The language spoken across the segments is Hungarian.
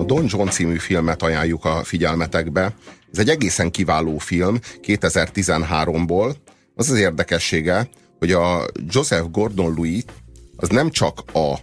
A Don John című filmet ajánljuk a figyelmetekbe. Ez egy egészen kiváló film 2013-ból. Az az érdekessége, hogy a Joseph Gordon-Louis az nem csak a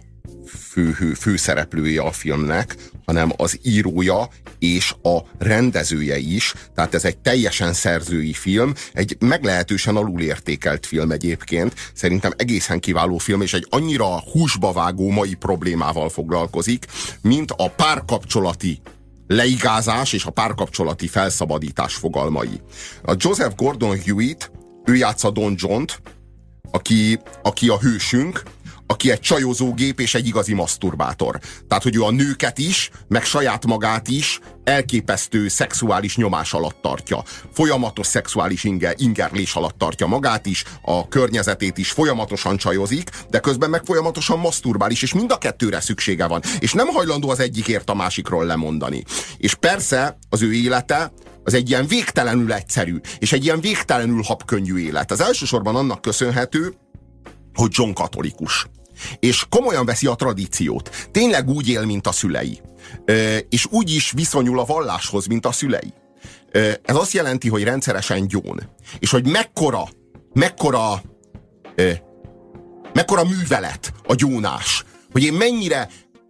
fő, főszereplője a filmnek, hanem az írója és a rendezője is. Tehát ez egy teljesen szerzői film, egy meglehetősen alulértékelt film egyébként. Szerintem egészen kiváló film, és egy annyira húsba vágó mai problémával foglalkozik, mint a párkapcsolati leigázás és a párkapcsolati felszabadítás fogalmai. A Joseph Gordon-Hewitt, ő játsza Don John-t, aki, aki a hősünk, aki egy csajozógép és egy igazi maszturbátor. Tehát, hogy ő a nőket is, meg saját magát is elképesztő szexuális nyomás alatt tartja. Folyamatos szexuális inge, ingerlés alatt tartja magát is, a környezetét is folyamatosan csajozik, de közben meg folyamatosan maszturbál is, és mind a kettőre szüksége van. És nem hajlandó az egyikért a másikról lemondani. És persze az ő élete az egy ilyen végtelenül egyszerű, és egy ilyen végtelenül habkönnyű élet. Az elsősorban annak köszönhető, hogy John katolikus és komolyan veszi a tradíciót. Tényleg úgy él, mint a szülei. És úgy is viszonyul a valláshoz, mint a szülei. Ez azt jelenti, hogy rendszeresen gyón. És hogy mekkora, mekkora, mekkora művelet a gyónás. Hogy én mennyire,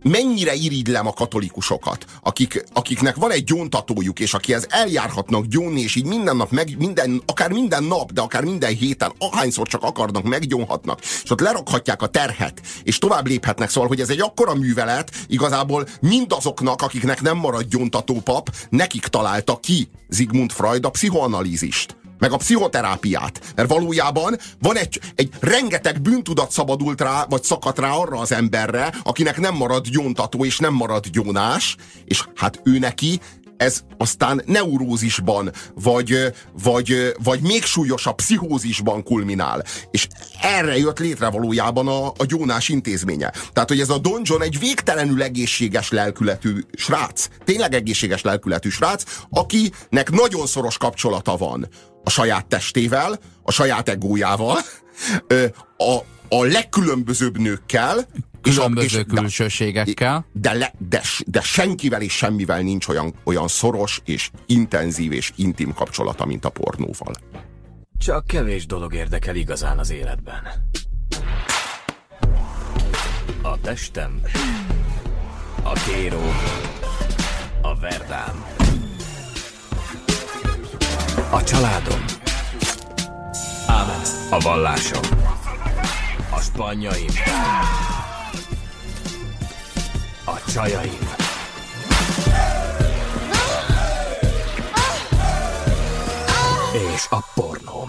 mennyire irigylem a katolikusokat, akik, akiknek van egy gyóntatójuk, és akihez eljárhatnak gyónni, és így minden nap, meg, minden, akár minden nap, de akár minden héten, ahányszor csak akarnak, meggyónhatnak, és ott lerakhatják a terhet, és tovább léphetnek. Szóval, hogy ez egy akkora művelet, igazából mindazoknak, akiknek nem marad gyóntató pap, nekik találta ki Sigmund Freud a pszichoanalízist meg a pszichoterápiát. Mert valójában van egy, egy rengeteg bűntudat szabadult rá, vagy szakadt rá arra az emberre, akinek nem marad gyóntató és nem marad gyónás, és hát ő neki ez aztán neurózisban, vagy, vagy, vagy még súlyosabb pszichózisban kulminál. És erre jött létre valójában a, a gyónás intézménye. Tehát, hogy ez a Don John egy végtelenül egészséges lelkületű srác, tényleg egészséges lelkületű srác, akinek nagyon szoros kapcsolata van a saját testével, a saját egójával, a, a legkülönbözőbb nőkkel, Különböző és, külsőségekkel. De, de, de, de senkivel és semmivel nincs olyan, olyan szoros és intenzív és intim kapcsolata, mint a pornóval. Csak kevés dolog érdekel igazán az életben. A testem, a kéró, a verdám, a családom, Ámen. a vallásom, a spanyaim, a csajaim. És a pornóm.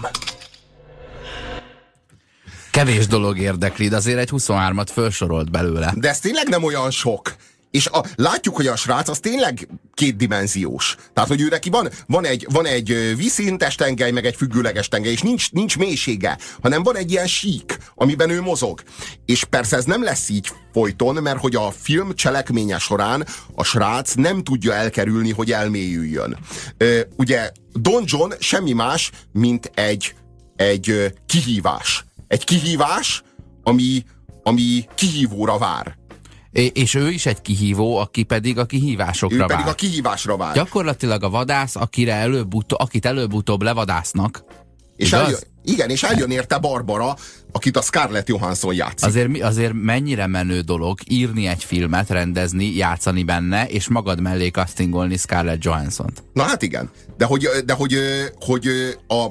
Kevés dolog érdekli, de azért egy 23-at felsorolt belőle. De ez tényleg nem olyan sok. És a, látjuk, hogy a srác az tényleg kétdimenziós. Tehát, hogy ő neki van, van egy, van egy vízszintes tengely, meg egy függőleges tengely, és nincs, nincs mélysége, hanem van egy ilyen sík, amiben ő mozog. És persze ez nem lesz így folyton, mert hogy a film cselekménye során a srác nem tudja elkerülni, hogy elmélyüljön. Ugye Don John semmi más, mint egy, egy kihívás. Egy kihívás, ami, ami kihívóra vár. És ő is egy kihívó, aki pedig a kihívásokra ő vár. pedig a kihívásra vár. Gyakorlatilag a vadász, akire előbb akit előbb-utóbb levadásznak. És eljön, igen, és eljön érte Barbara, akit a Scarlett Johansson játszik. Azért, azért mennyire menő dolog írni egy filmet, rendezni, játszani benne, és magad mellé castingolni Scarlett Johansson-t. Na hát igen, de hogy, de hogy, hogy a,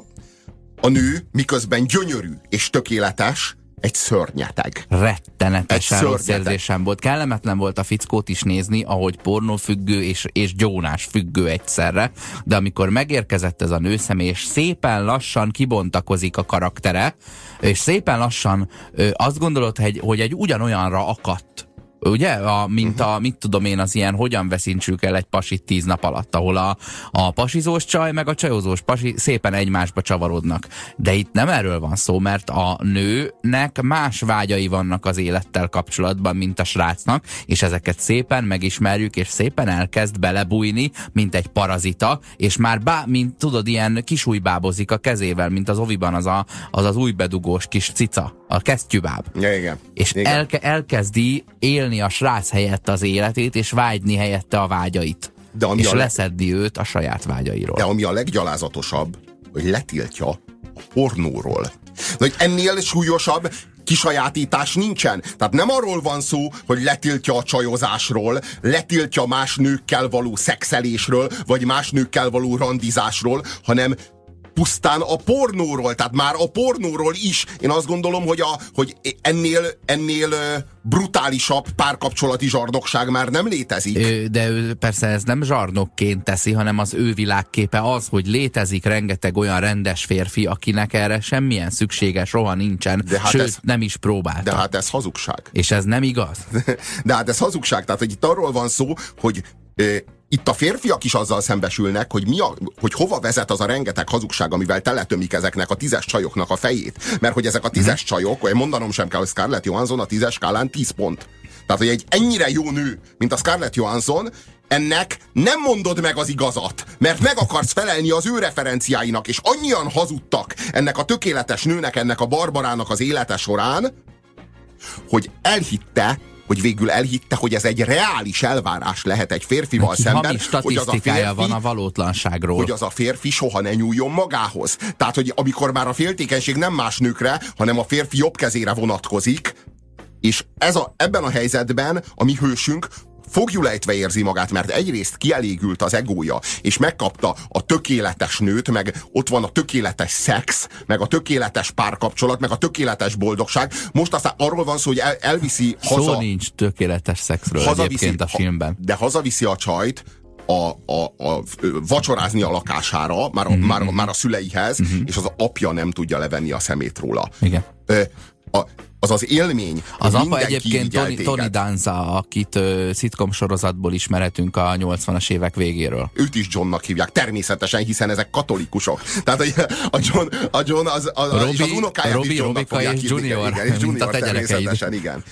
a nő miközben gyönyörű és tökéletes, egy szörnyeteg. Rettenetesen rossz érzésem volt. Kellemetlen volt a fickót is nézni, ahogy pornófüggő és, és gyónás függő egyszerre, de amikor megérkezett ez a nőszemély, és szépen lassan kibontakozik a karaktere, és szépen lassan ö, azt gondolod, hogy, hogy egy ugyanolyanra akadt ugye? A, mint a, mit tudom én, az ilyen hogyan veszintsük el egy pasit tíz nap alatt, ahol a, a pasizós csaj meg a csajozós pasi szépen egymásba csavarodnak. De itt nem erről van szó, mert a nőnek más vágyai vannak az élettel kapcsolatban, mint a srácnak, és ezeket szépen megismerjük, és szépen elkezd belebújni, mint egy parazita, és már bá, mint tudod, ilyen kisújbábozik a kezével, mint az oviban az a, az, az újbedugós kis cica, a kesztyűbáb. Ja, igen. És igen. Elke, elkezdi élni élni a srác helyett az életét, és vágyni helyette a vágyait. De ami és a leszedni őt a saját vágyairól. De ami a leggyalázatosabb, hogy letiltja a pornóról. De hogy ennél súlyosabb kisajátítás nincsen. Tehát nem arról van szó, hogy letiltja a csajozásról, letiltja más nőkkel való szexelésről, vagy más nőkkel való randizásról, hanem pusztán a pornóról, tehát már a pornóról is. Én azt gondolom, hogy, a, hogy ennél, ennél brutálisabb párkapcsolati zsarnokság már nem létezik. De ő persze ez nem zsarnokként teszi, hanem az ő világképe az, hogy létezik rengeteg olyan rendes férfi, akinek erre semmilyen szüksége soha nincsen, de hát sőt ez, nem is próbálta. De hát ez hazugság. És ez nem igaz? De hát ez hazugság, tehát hogy itt arról van szó, hogy itt a férfiak is azzal szembesülnek, hogy, mi a, hogy hova vezet az a rengeteg hazugság, amivel teletömik ezeknek a tízes csajoknak a fejét. Mert hogy ezek a tízes mhm. csajok, vagy mondanom sem kell, hogy Scarlett Johansson a tízes skálán 10 pont. Tehát, hogy egy ennyire jó nő, mint a Scarlett Johansson, ennek nem mondod meg az igazat, mert meg akarsz felelni az ő referenciáinak, és annyian hazudtak ennek a tökéletes nőnek, ennek a barbarának az élete során, hogy elhitte, hogy végül elhitte, hogy ez egy reális elvárás lehet egy férfival Neki szemben, hogy az a férfi, van a valótlanságról. Hogy az a férfi soha ne nyúljon magához. Tehát, hogy amikor már a féltékenység nem más nőkre, hanem a férfi jobb kezére vonatkozik, és ez a, ebben a helyzetben a mi hősünk fogjulejtve érzi magát, mert egyrészt kielégült az egója, és megkapta a tökéletes nőt, meg ott van a tökéletes szex, meg a tökéletes párkapcsolat, meg a tökéletes boldogság. Most aztán arról van szó, hogy el, elviszi haza... Szó nincs tökéletes szexről hazaviszi, egyébként a filmben. De hazaviszi a csajt, a, a, a, vacsorázni a lakására, már a, mm-hmm. már, már a szüleihez, mm-hmm. és az apja nem tudja levenni a szemét róla. Igen. Ö, a, az az élmény. Az apa egyébként Tony, Tony Danza, akit uh, szitkom sorozatból ismerhetünk a 80-as évek végéről. Őt is Johnnak hívják, természetesen, hiszen ezek katolikusok. Tehát a John, a John az, az, Robi, és az unokáját Robi, is Johnnak fogják és Junior, igen, és Junior természetesen, igen.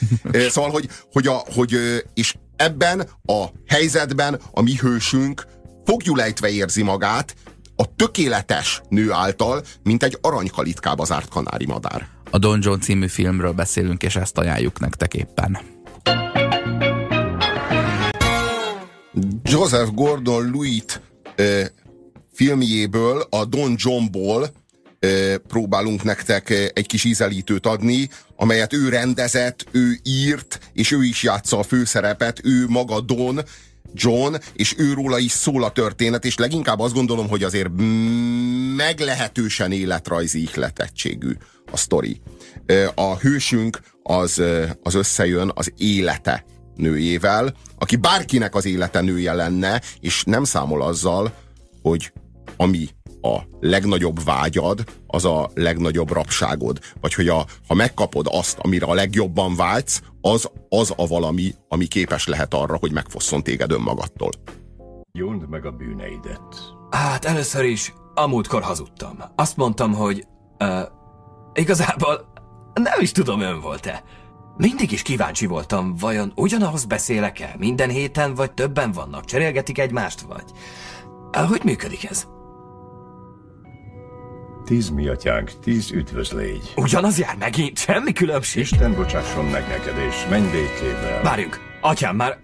szóval, hogy, hogy, a, hogy és ebben a helyzetben a mi hősünk fogjulejtve érzi magát, a tökéletes nő által, mint egy aranykalitkába zárt kanári madár. A Don John című filmről beszélünk, és ezt ajánljuk nektek éppen. Joseph Gordon-Lewitt filmjéből, a Don Johnból próbálunk nektek egy kis ízelítőt adni, amelyet ő rendezett, ő írt, és ő is játsza a főszerepet, ő maga Don, John, és őróla is szól a történet, és leginkább azt gondolom, hogy azért meglehetősen életrajzi ihletettségű a sztori. A hősünk az, az összejön az élete nőjével, aki bárkinek az élete nője lenne, és nem számol azzal, hogy ami a legnagyobb vágyad, az a legnagyobb rapságod. Vagy hogy a, ha megkapod azt, amire a legjobban vágysz, az, az a valami, ami képes lehet arra, hogy megfosszon téged önmagadtól. Jónd meg a bűneidet. Hát először is a múltkor hazudtam. Azt mondtam, hogy uh, igazából nem is tudom, ön volt-e. Mindig is kíváncsi voltam, vajon ugyanahoz beszélek-e? Minden héten, vagy többen vannak? Cserélgetik egymást, vagy? Hogy működik ez? Tíz mi atyánk, tíz üdvözlégy. Ugyanaz jár megint, semmi különbség. Isten bocsásson meg neked, és menj békével. Várjunk, atyám már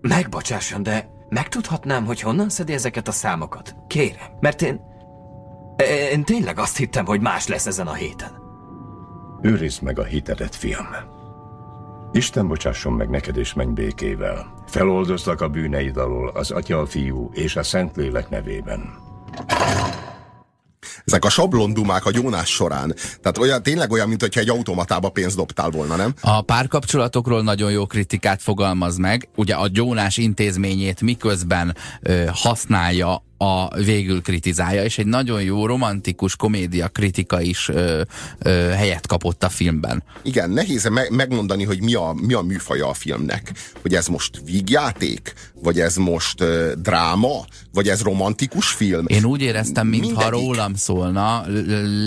megbocsásson, de megtudhatnám, hogy honnan szedi ezeket a számokat? Kérem, mert én... Én tényleg azt hittem, hogy más lesz ezen a héten. Őrizd meg a hitedet, fiam. Isten bocsásson meg neked, és menj békével. Feloldozlak a bűneid alól az Atya, a Fiú és a Szentlélek nevében ezek a sablondumák a gyónás során. Tehát olyan, tényleg olyan, mint hogyha egy automatába pénzt dobtál volna, nem? A párkapcsolatokról nagyon jó kritikát fogalmaz meg. Ugye a gyónás intézményét miközben ö, használja a végül kritizálja, és egy nagyon jó romantikus komédia kritika is ö, ö, helyet kapott a filmben. Igen, nehéz me megmondani, hogy mi a, mi a műfaja a filmnek. Hogy ez most vígjáték, vagy ez most ö, dráma, vagy ez romantikus film. Én úgy éreztem, mintha rólam szólna,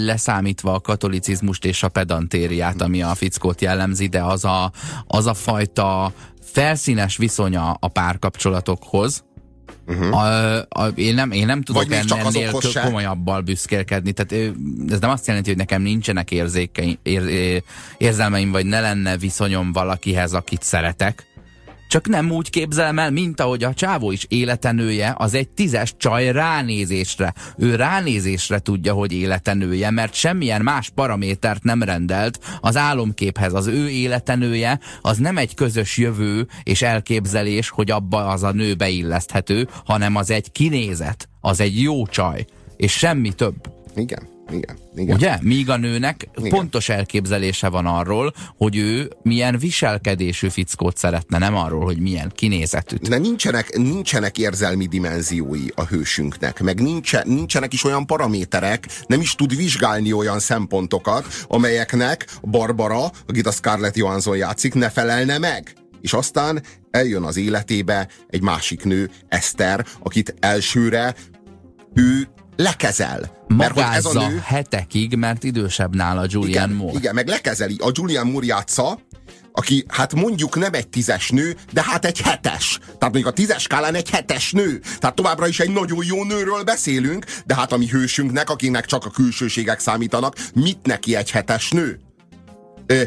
leszámítva a katolicizmust és a pedantériát, ami a fickót jellemzi, de az a, az a fajta felszínes viszonya a párkapcsolatokhoz, Uh-huh. A, a, én, nem, én nem tudok Vagy ennél, ennél komolyabbal büszkélkedni. Tehát ez nem azt jelenti, hogy nekem nincsenek érzékeim, ér, érzelmeim, vagy ne lenne viszonyom valakihez, akit szeretek. Csak nem úgy képzelem el, mint ahogy a csávó is életenője, az egy tízes csaj ránézésre. Ő ránézésre tudja, hogy életenője, mert semmilyen más paramétert nem rendelt az álomképhez. Az ő életenője az nem egy közös jövő és elképzelés, hogy abba az a nő beilleszthető, hanem az egy kinézet, az egy jó csaj, és semmi több. Igen. Igen, igen. Ugye? Míg a nőnek igen. pontos elképzelése van arról, hogy ő milyen viselkedésű fickót szeretne, nem arról, hogy milyen kinézetűt. De nincsenek, nincsenek érzelmi dimenziói a hősünknek, meg nincsen, nincsenek is olyan paraméterek, nem is tud vizsgálni olyan szempontokat, amelyeknek Barbara, akit a Scarlett Johansson játszik, ne felelne meg. És aztán eljön az életébe egy másik nő, Eszter, akit elsőre ő lekezel. Mert hogy ez a nő... hetekig, mert idősebb nála Julian igen, Moore. Igen, meg lekezeli. A Julian Moore játsza, aki hát mondjuk nem egy tízes nő, de hát egy hetes. Tehát mondjuk a tízes skálán egy hetes nő. Tehát továbbra is egy nagyon jó nőről beszélünk, de hát a mi hősünknek, akinek csak a külsőségek számítanak, mit neki egy hetes nő? Ö,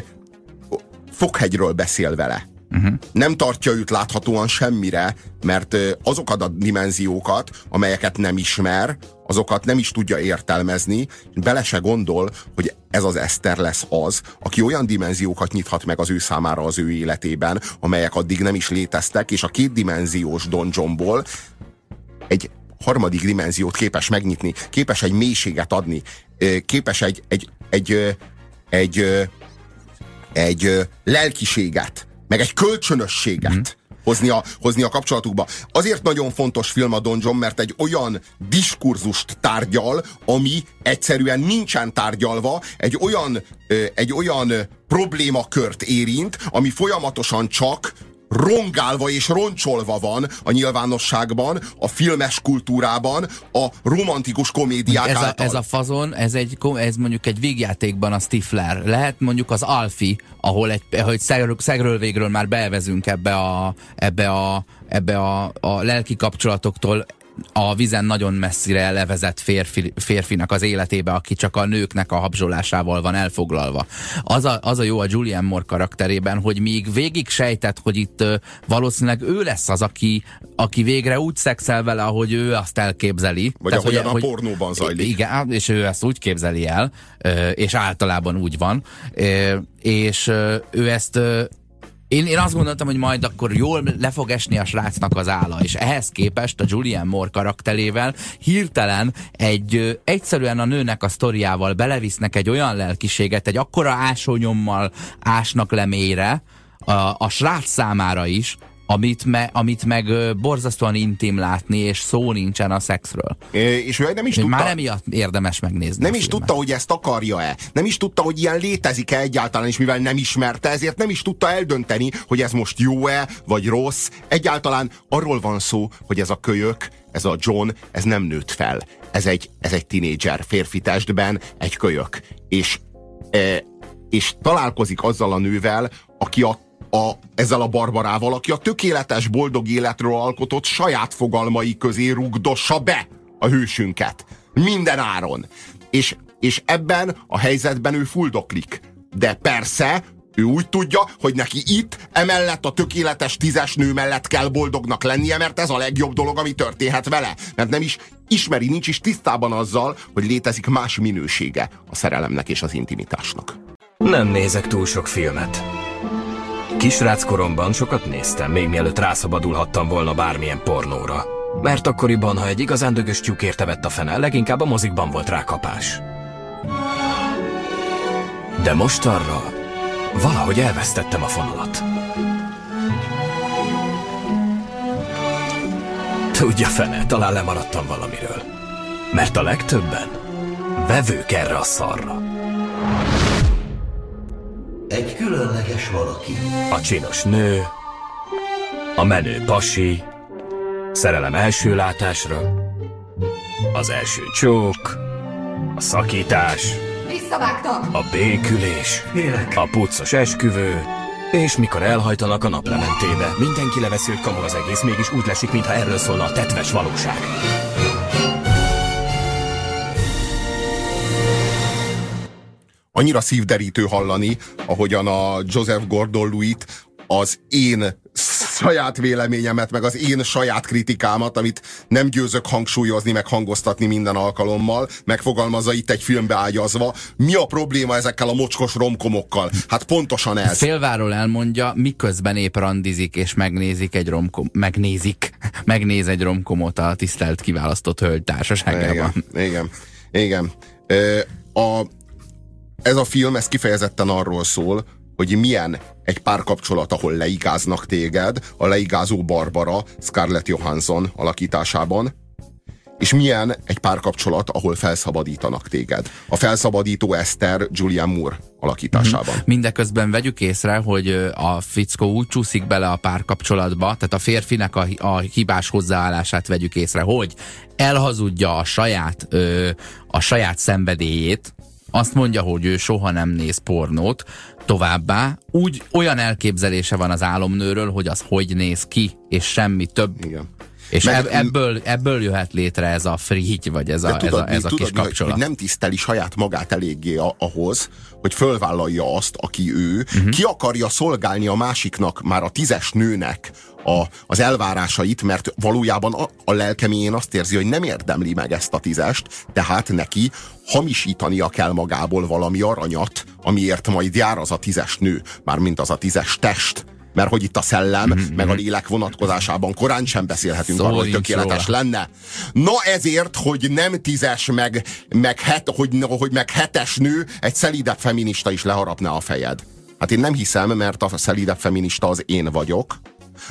Fokhegyről beszél vele. Uh-huh. Nem tartja őt láthatóan semmire, mert azokat a dimenziókat, amelyeket nem ismer, azokat nem is tudja értelmezni, bele se gondol, hogy ez az Eszter lesz az, aki olyan dimenziókat nyithat meg az ő számára az ő életében, amelyek addig nem is léteztek, és a kétdimenziós donjonból egy harmadik dimenziót képes megnyitni, képes egy mélységet adni, képes egy, egy, egy, egy, egy, egy lelkiséget, meg egy kölcsönösséget mm. Hozni, a, hozni a kapcsolatukba. Azért nagyon fontos film a Don John, mert egy olyan diskurzust tárgyal, ami egyszerűen nincsen tárgyalva, egy olyan, egy olyan problémakört érint, ami folyamatosan csak rongálva és roncsolva van a nyilvánosságban, a filmes kultúrában, a romantikus komédiák ez a, Ez a fazon, ez, egy, ez mondjuk egy végjátékban a Stifler. Lehet mondjuk az Alfi, ahol egy, hogy szegről, szegről végről már bevezünk ebbe a, ebbe a, ebbe a, a lelki kapcsolatoktól a vizen nagyon messzire levezett férfi, férfinak az életébe, aki csak a nőknek a habzsolásával van elfoglalva. Az a, az a jó a Julian Moore karakterében, hogy még végig sejtett, hogy itt valószínűleg ő lesz az, aki, aki végre úgy szexel vele, ahogy ő azt elképzeli. Vagy Tehát, ahogyan hogy, a pornóban zajlik. Igen, és ő ezt úgy képzeli el, és általában úgy van, és ő ezt én, én azt gondoltam, hogy majd akkor jól le fog esni a srácnak az álla, és ehhez képest a Julian Moore karakterével hirtelen egy egyszerűen a nőnek a sztoriával belevisznek egy olyan lelkiséget, egy akkora ásónyommal ásnak le mélyre, a, a srác számára is, amit, me, amit meg borzasztóan intim látni, és szó nincsen a szexről. É, és ő nem is tudta... Már emiatt érdemes megnézni. Nem is tudta, hogy ezt akarja-e. Nem is tudta, hogy ilyen létezik-e egyáltalán, és mivel nem ismerte, ezért nem is tudta eldönteni, hogy ez most jó-e, vagy rossz. Egyáltalán arról van szó, hogy ez a kölyök, ez a John, ez nem nőtt fel. Ez egy, ez egy tinédzser, férfi testben, egy kölyök. És, e, és találkozik azzal a nővel, aki a a, ezzel a barbarával, aki a tökéletes boldog életről alkotott saját fogalmai közé rugdossa be a hősünket. Minden áron. És, és ebben a helyzetben ő fuldoklik. De persze, ő úgy tudja, hogy neki itt, emellett a tökéletes tízes nő mellett kell boldognak lennie, mert ez a legjobb dolog, ami történhet vele. Mert nem is ismeri, nincs is tisztában azzal, hogy létezik más minősége a szerelemnek és az intimitásnak. Nem nézek túl sok filmet. Kisrác koromban sokat néztem, még mielőtt rászabadulhattam volna bármilyen pornóra. Mert akkoriban, ha egy igazán dögös tyúk érte vett a fene, leginkább a mozikban volt rákapás. De most arra valahogy elvesztettem a fonalat. Tudja fene, talán lemaradtam valamiről. Mert a legtöbben vevők erre a szarra. Egy különleges valaki. A csinos nő, a menő pasi, szerelem első látásra, az első csók, a szakítás, Visszavágtam! a békülés, Félek. a puccos esküvő, és mikor elhajtanak a naplementébe, mindenki leveszi, hogy kamu az egész, mégis úgy lesik, mintha erről szólna a tetves valóság. Annyira szívderítő hallani, ahogyan a Joseph Gordon-Lewitt az én saját véleményemet, meg az én saját kritikámat, amit nem győzök hangsúlyozni, meg hangoztatni minden alkalommal, megfogalmazza itt egy filmbe ágyazva. Mi a probléma ezekkel a mocskos romkomokkal? Hát pontosan ez. Félváról elmondja, miközben épp randizik, és megnézik egy romkom, megnézik, megnéz egy romkomot a tisztelt kiválasztott hölgy társaságában. Igen, igen. igen. Ö, a, ez a film, ez kifejezetten arról szól, hogy milyen egy párkapcsolat, ahol leigáznak téged, a leigázó Barbara Scarlett Johansson alakításában, és milyen egy párkapcsolat, ahol felszabadítanak téged. A felszabadító Eszter Julian Moore alakításában. Mm-hmm. Mindeközben vegyük észre, hogy a fickó úgy csúszik bele a párkapcsolatba, tehát a férfinek a, a hibás hozzáállását vegyük észre, hogy elhazudja a saját, ö, a saját szenvedélyét, azt mondja, hogy ő soha nem néz pornót, továbbá úgy olyan elképzelése van az álomnőről, hogy az hogy néz ki, és semmi több. Igen. És Meg, ebből, ebből jöhet létre ez a frigy, vagy ez a, tudod, ez a, ez a tudod, kis kapcsolat. Hogy nem tiszteli saját magát eléggé ahhoz, hogy fölvállalja azt, aki ő, uh-huh. ki akarja szolgálni a másiknak, már a tízes nőnek a, az elvárásait, mert valójában a, a lelkeményén azt érzi, hogy nem érdemli meg ezt a tízest, tehát neki hamisítania kell magából valami aranyat, amiért majd jár az a tízes nő, mármint az a tízes test mert hogy itt a szellem, mm-hmm. meg a lélek vonatkozásában korán sem beszélhetünk arról, hogy tökéletes róla. lenne. Na ezért, hogy nem tízes, meg, meg, het, hogy, hogy meg hetes nő, egy szelídebb feminista is leharapná a fejed. Hát én nem hiszem, mert a szelídebb feminista az én vagyok,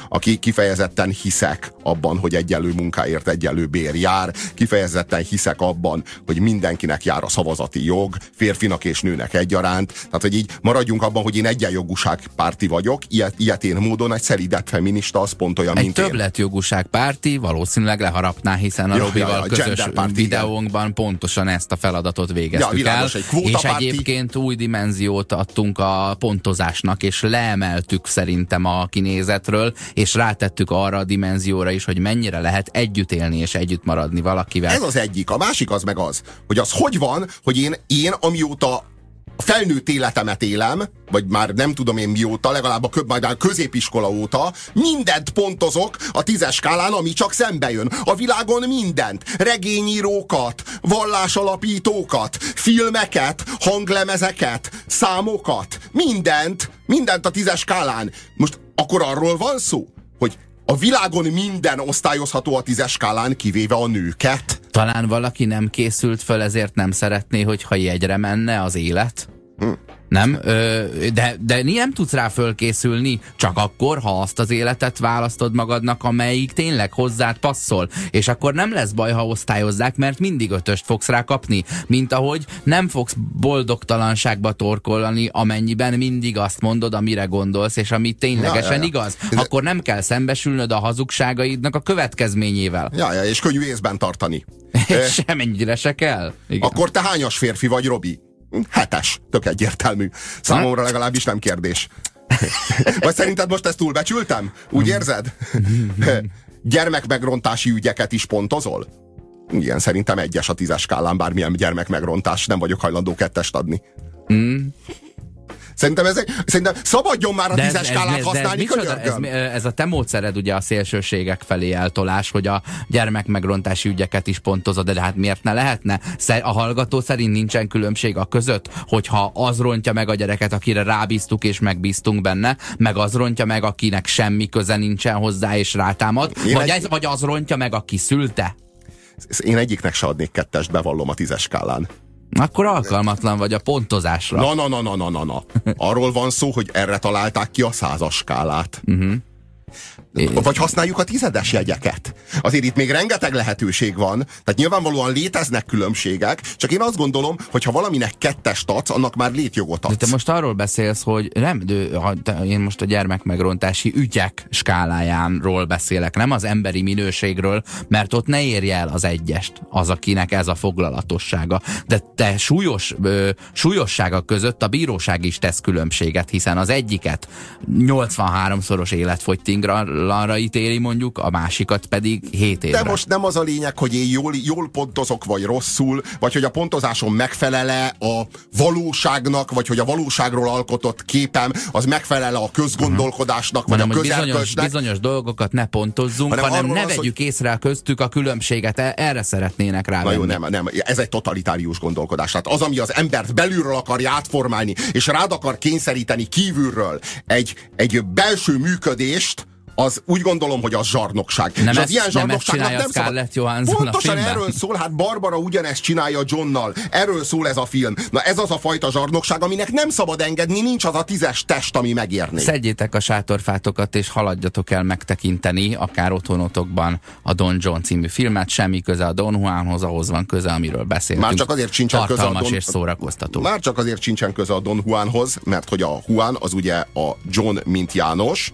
aki kifejezetten hiszek abban, hogy egyenlő munkáért egyenlő bér jár, kifejezetten hiszek abban, hogy mindenkinek jár a szavazati jog, férfinak és nőnek egyaránt. Tehát, hogy így maradjunk abban, hogy én egyenjogúság párti vagyok, ilyet, ilyetén módon egy szelidett feminista, az pont olyan, egy mint többletjogúság párti valószínűleg leharapná, hiszen a ja, Robival ja, ja, közös videónkban igen. pontosan ezt a feladatot végeztük ja, világos, el. Egy és egyébként új dimenziót adtunk a pontozásnak, és leemeltük szerintem a kinézetről, és rátettük arra a dimenzióra is, hogy mennyire lehet együtt élni és együtt maradni valakivel. Ez az egyik. A másik az meg az, hogy az hogy van, hogy én, én amióta a felnőtt életemet élem, vagy már nem tudom én mióta, legalább a, majd a középiskola óta, mindent pontozok a tízes skálán, ami csak szembe jön. A világon mindent. Regényírókat, vallásalapítókat, filmeket, hanglemezeket, számokat, mindent, mindent a tízes skálán. Most akkor arról van szó, hogy a világon minden osztályozható a tízes skálán, kivéve a nőket. Talán valaki nem készült föl, ezért nem szeretné, hogyha jegyre menne az élet? Hm. Nem? De, de nem tudsz rá fölkészülni csak akkor, ha azt az életet választod magadnak, amelyik tényleg hozzád passzol. És akkor nem lesz baj, ha osztályozzák, mert mindig ötöst fogsz rá kapni. Mint ahogy nem fogsz boldogtalanságba torkolani, amennyiben mindig azt mondod, amire gondolsz, és ami ténylegesen ja, ja, ja. igaz. Akkor nem kell szembesülnöd a hazugságaidnak a következményével. Ja, ja, és könnyű észben tartani. Semennyire se kell. Igen. Akkor te hányas férfi vagy, Robi? Hetes, tök egyértelmű. Számomra legalábbis nem kérdés. Vagy szerinted most ezt túlbecsültem? Úgy érzed? Gyermekmegrontási ügyeket is pontozol? Igen, szerintem egyes a tízes skálán bármilyen gyermekmegrontás, nem vagyok hajlandó kettest adni. Mm. Szerintem, ez, szerintem szabadjon már a de tízes skálát használni, ez, ez, ez, ez a te módszered ugye a szélsőségek felé eltolás, hogy a gyermekmegrontási ügyeket is pontozod, de hát miért ne lehetne? A hallgató szerint nincsen különbség a között, hogyha az rontja meg a gyereket, akire rábíztuk és megbíztunk benne, meg az rontja meg, akinek semmi köze nincsen hozzá és rátámad, vagy, egy... ez, vagy az rontja meg, aki szülte? Én egyiknek se adnék kettest, bevallom a tízes skálán. Akkor alkalmatlan vagy a pontozásra. Na, na, na, na, na, na, na. Arról van szó, hogy erre találták ki a százas skálát. Uh-huh. Vagy használjuk a tizedes jegyeket. Azért itt még rengeteg lehetőség van, tehát nyilvánvalóan léteznek különbségek, csak én azt gondolom, hogy ha valaminek kettes adsz, annak már létjogot adsz. De te most arról beszélsz, hogy nem, de, ha, de én most a gyermekmegrontási ügyek skálájánról beszélek, nem az emberi minőségről, mert ott ne érje el az egyest, az, akinek ez a foglalatossága. De te súlyos, ö, súlyossága között a bíróság is tesz különbséget, hiszen az egyiket 83-szoros életfogytingra arra ítéli mondjuk, a másikat pedig 7 évre. De most nem az a lényeg, hogy én jól, jól pontozok, vagy rosszul, vagy hogy a pontozásom megfelele a valóságnak, vagy hogy a valóságról alkotott képem az megfelele a közgondolkodásnak, uh-huh. vagy hanem, a bizonyos, bizonyos dolgokat ne pontozzunk, hanem, hanem ne az, vegyük hogy... észre köztük a különbséget. E- erre szeretnének rá. Na jó, nem, nem, ez egy totalitárius gondolkodás. Tehát az, ami az embert belülről akarja átformálni, és rád akar kényszeríteni kívülről egy, egy belső működést, az úgy gondolom, hogy az zsarnokság. Nem és az ezt, ilyen zsarnokságnak nem, nem szabad. Johansson Pontosan erről szól, hát Barbara ugyanezt csinálja Johnnal. Erről szól ez a film. Na ez az a fajta zsarnokság, aminek nem szabad engedni, nincs az a tízes test, ami megérni. Szedjétek a sátorfátokat, és haladjatok el megtekinteni, akár otthonotokban a Don John című filmet. Semmi köze a Don Juanhoz, ahhoz van köze, amiről beszéltünk. Már csak azért sincsen köze a Don... és szórakoztató. Már csak azért sincsen köze a Don Juanhoz, mert hogy a Juan az ugye a John, mint János,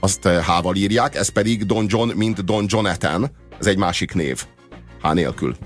azt eh, hával írják, ez pedig Don John, mint Don Jonathan, ez egy másik név. H nélkül.